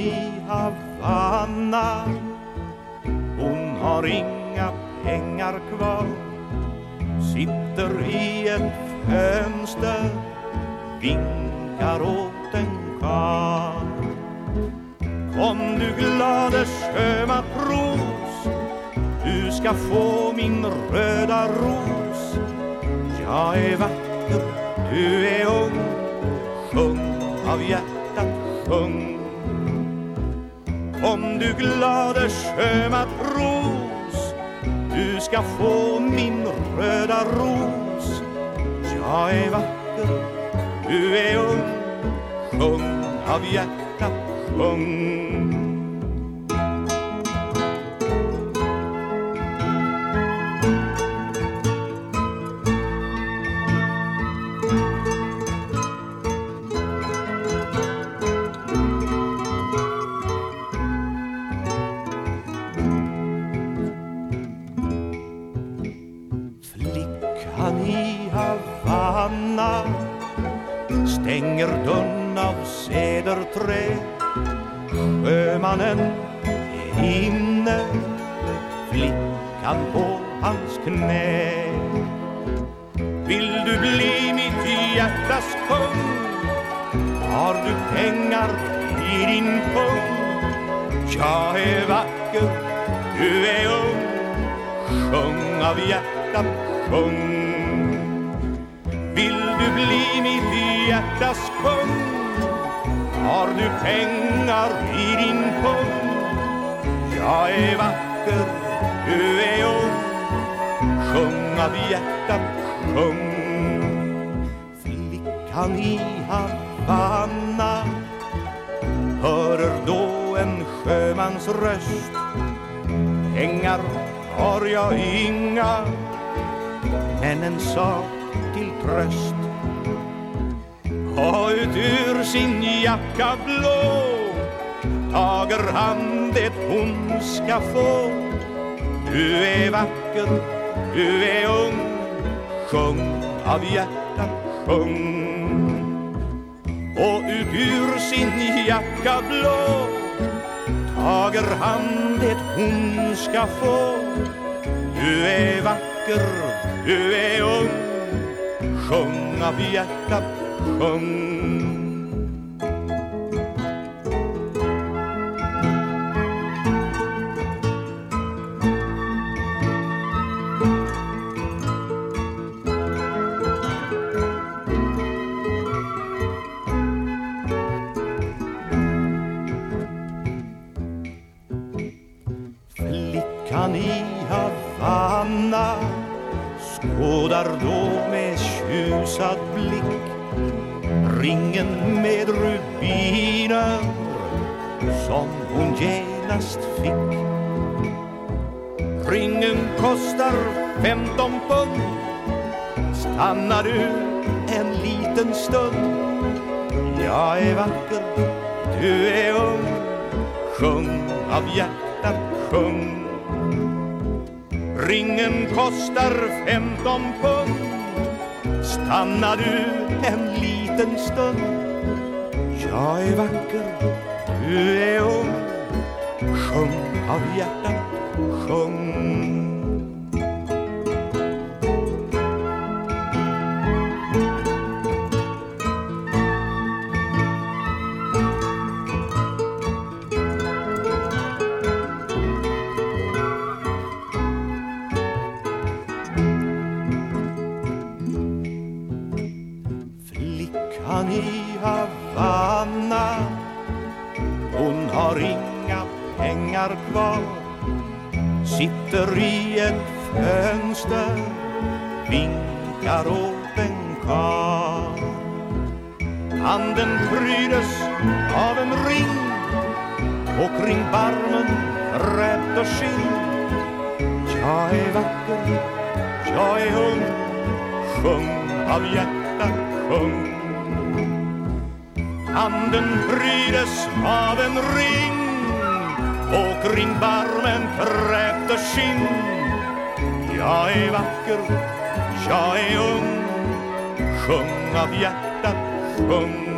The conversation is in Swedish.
i Havanna. Hon har inga pengar kvar Sitter i ett fönster Vinkar åt en karl. Kom du glade sjömatros Du ska få min röda ros. Jag är vacker, du är ung Sjung av hjärtat, sjung Kom du glade sjömatros Du ska få min röda ros. Jag är vacker, du är ung Sjung av hjärtat, sjung. Stänger dörren av cederträ Sjömannen är inne Flickan på hans knä. Vill du bli mitt hjärtas kung Har du pengar i din pung? Jag är vacker, du är ung. Sjung av hjärtat, sjung. Vill du bli mitt hjärtas kung Har du pengar i din pung? Jag är vacker, du är ung. Sjung av hjärtat, sjung. Flickan i Havanna Hörer då en sjömans röst. Pengar har jag inga Men en sak till tröst. Och ut ur sin jacka blå Tager han det hon ska få. Du är vacker, du är ung Sjung av hjärtat, sjung. Och ut ur sin jacka blå Tager han det hon ska få. Du är vacker, du är ung Sjung av hjärtat, sjung. Skådar då med tjusad blick. Ringen med rubiner som hon genast fick. Ringen kostar femton pund. Stannar du en liten stund? Jag är vacker, du är ung. Sjung av hjärtat, sjung. Ringen kostar femton pund. Stannar du en liten stund? Jag är vacker, du är ung. Sjung av hjärtat, sjung. Han i Havanna. Hon har inga pengar kvar Sitter i ett fönster Vinkar åt en karl. Handen prydes av en ring Och kring barmen rät och skinn. Jag är vacker, jag är ung Sjung av hjärtat, sjung. Handen prydes av en ring och kring barmen krävde skinn. Jag är vacker, jag är ung. Sjung av hjärtat, sjung